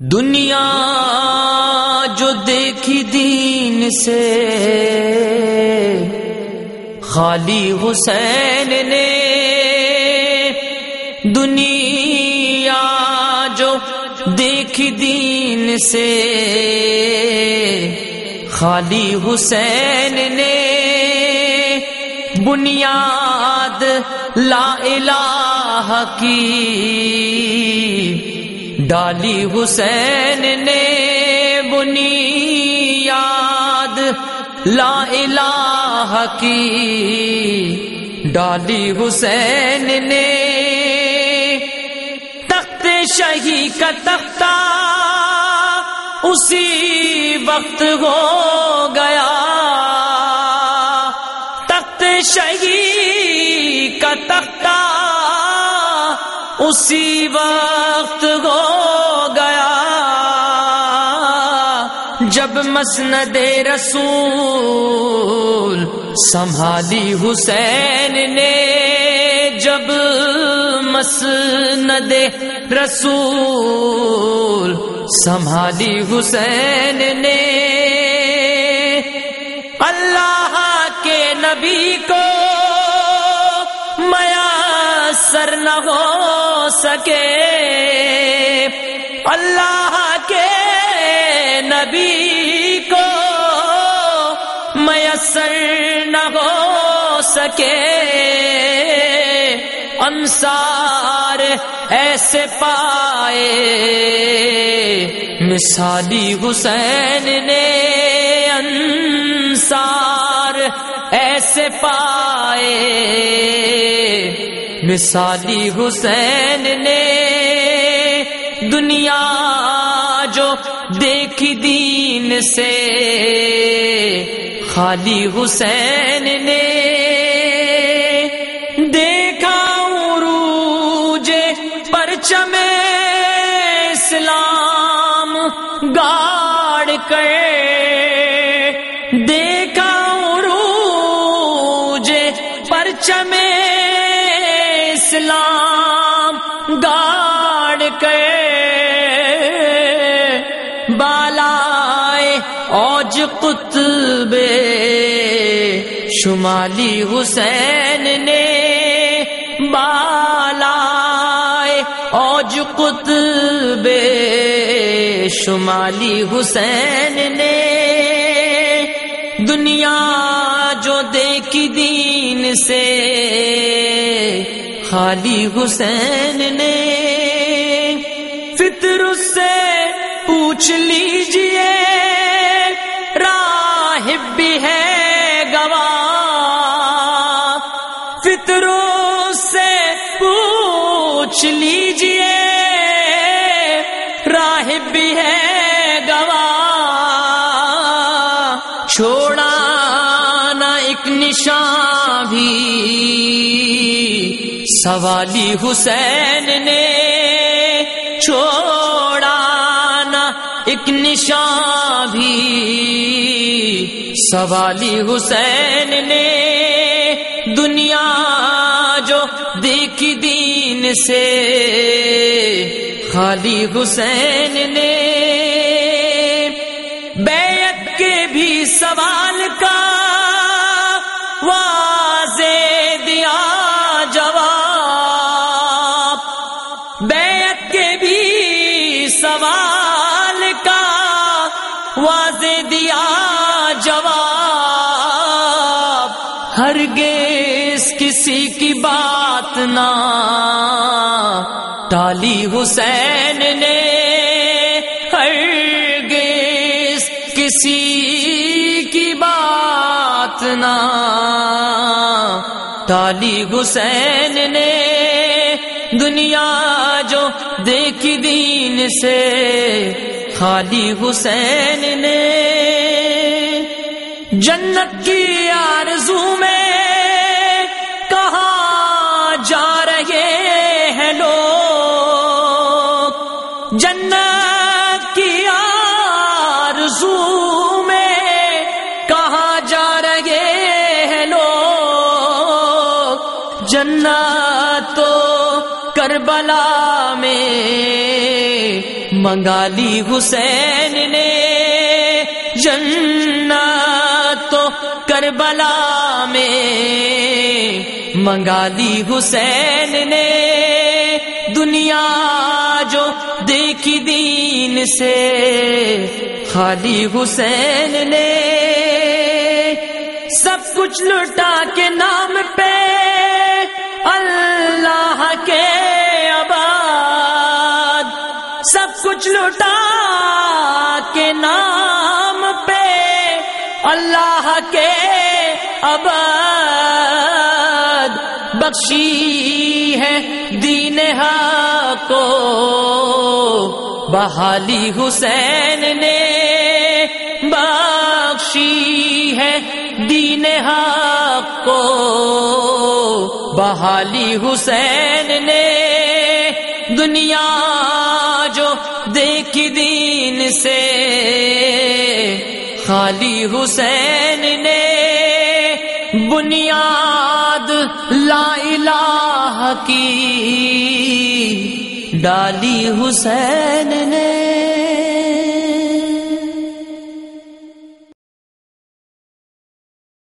دنیا جو دیکھی دین سے، خالی حسین نے دنیا جو دیکھی دین سے، خالی حسین نے بنیاد لا الہ کی ڈالی حسین نے بنیاد، لا الہ کی۔ ڈالی حسین نے تخت شہی کا تختہ اسی وقت ہو گیا۔ تخت شہی کا تختہ اسی وقت ہو جب مسند رسول سنبھالی حسین نے، جب مسند رسول سنبھالی حسین نے، اللہ کے نبی کو میسر نہ ہو سکے، اللہ کے نبی کو میسر نہ ہو سکے۔ انصار ایسے پائے۔ مثالی حسین نے انصار ایسے پائے۔ مثالی حسین نے دنیا جو دیکھی دین سے۔ خالی حسین نے دیکھا عروج پرچم اسلام گاڑ کر۔ دیکھا عروج پرچم اسلام گاڑ کے قطب شمالی حسین نے بالائے اوج قطب شمالی حسین نے دنیا جو دیکھی دین سے خالی حسین نے فطر سے پوچھ لیجیے راہب بھی ہے گواہ۔ فطر سے پوچھ لیجیے راہب بھی ہے گواہ۔ چھوڑا نہ ایک نشان بھی۔ سوالی حسین نے، چھوڑا نا ایک نشان سوالی حسین نے دنیا جو دیکھی دین سے، خالی حسین نے بیعت کے بھی سوال کا واضح دیا جواب۔ بیعت کے بھی سوال واضح دیا جواب، ہرگز کسی کی بات نہ۔ ٹالی حسین نے ہرگز کسی کی بات نہ۔ ٹالی حسین نے دنیا جو دیکھی دین سے خالی حسین نے جنت کی آرزو میں کہاں جا رہے ہیں لوگ؟ جنت کی آرزو میں کہاں جا رہے ہیں لوگ؟ جنت کربلا میں منگا لی حسین نے۔ جنت تو کربلا میں منگا لی حسین نے۔ دنیا جو دیکھی دین سے خالی حسین نے۔ سب کچھ لٹا کے نام پہ اللہ کے کچھ لٹا کے نام پہ اللہ کے آباد بخشی ہے دین کو۔ بحالی حسین نے بخشی ہے دین کو۔ بحالی حسین نے دنیا جو دیکھ دین سے۔ خالی حسین نے بنیاد لا الہ کی ڈالی حسین نے